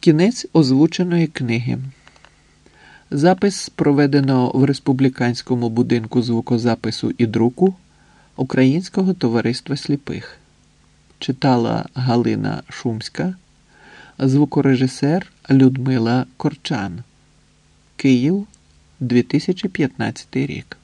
Кінець озвученої книги. Запис проведено в Республіканському будинку звукозапису і друку Українського товариства сліпих. Читала Галина Шумська, звукорежисер Людмила Корчан. Київ 2015 рік.